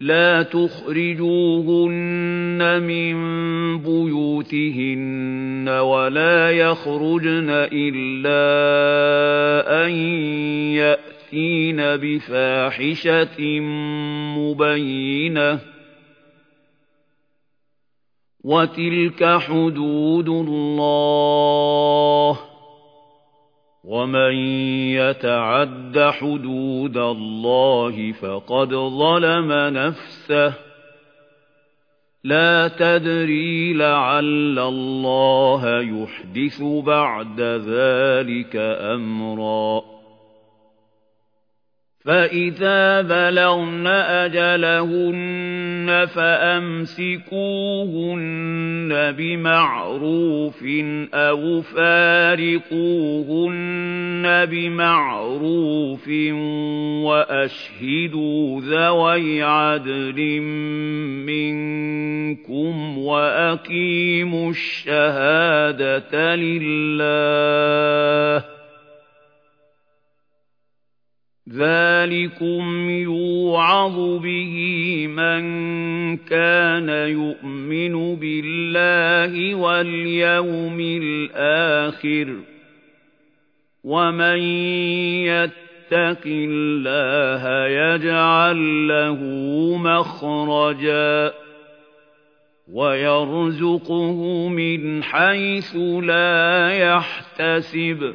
لا تخرجوهن من بيوتهن ولا يخرجن إلا أن يأتين بفاحشة مبينة. وتلك حدود الله. ومن يتعد حدود الله فقد ظلم نفسه لا تدري لعل الله يحدث بعد ذلك أمرا فإذا بلغن أجلهن فأمسكوهن بمعروف أو فارقوهن بمعروف وأشهدوا ذوي عدل منكم وأقيموا الشهادة لله ذلكم يوعظ به من كان يؤمن بالله واليوم الآخر ومن يتق الله يجعل له مخرجا ويرزقه من حيث لا يحتسب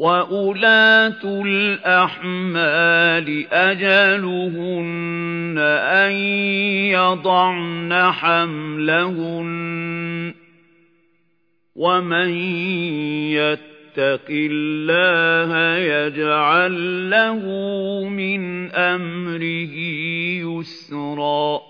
وَأُولَاتُ الْأَحْمَالِ أَجَلُهُنَّ أَن يَضَعْنَ حَمْلَهُنَّ ۚ وَمَن يَتَّقِ اللَّهَ يَجْعَل لَّهُ مِنْ أَمْرِهِ يُسْرًا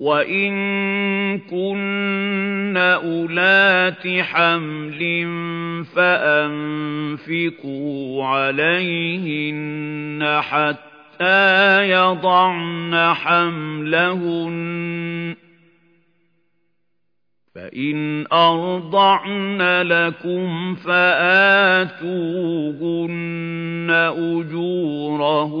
وَإِن كُنَّ أُولَاتِ حَمْلٍ فَأَنفِقُوا عَلَيْهِنَّ حَتَّىٰ يَضَعْنَ حَمْلَهُنَّ ۚ فَإِنْ أَرْضَعْنَ لَكُمْ فَآتُوهُنَّ أُجُورَهُنَّ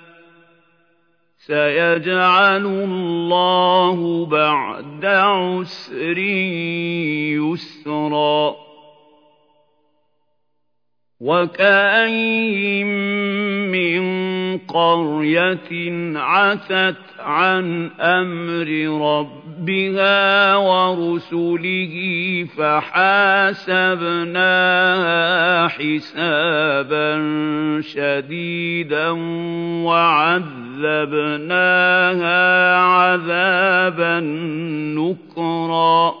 سَيَجْعَلُ اللَّهُ بَعْدَ عُسْرٍ يُسْرًا. وَكَأَيِّن مِّن قَرْيَةٍ عَتَتْ عَنْ أَمْرِ رَبِّهَا وَرُسُلِهِ فَحَاسَبْنَاهَا حِسَابًا شَدِيدًا وَعَذَّبْنَاهَا عَذَابًا نُّكْرًا.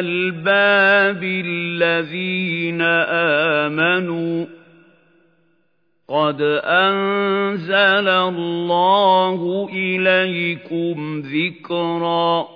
الْأَلْبَابِ الَّذِينَ آمَنُوا قَدْ أَنزَلَ اللَّهُ إِلَيْكُمْ ذِكْرًا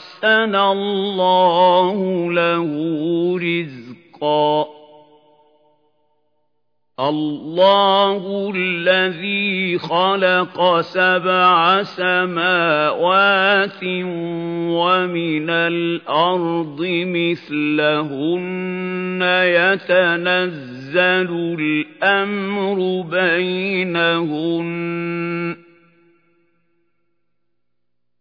اللَّهُ لَهُ رِزْقًا. اللَّهُ الَّذِي خَلَقَ سَبْعَ سَمَاوَاتٍ وَمِنَ الْأَرْضِ مِثْلَهُنَّ يَتَنَزَّلُ الْأَمْرُ بَيْنَهُنَّ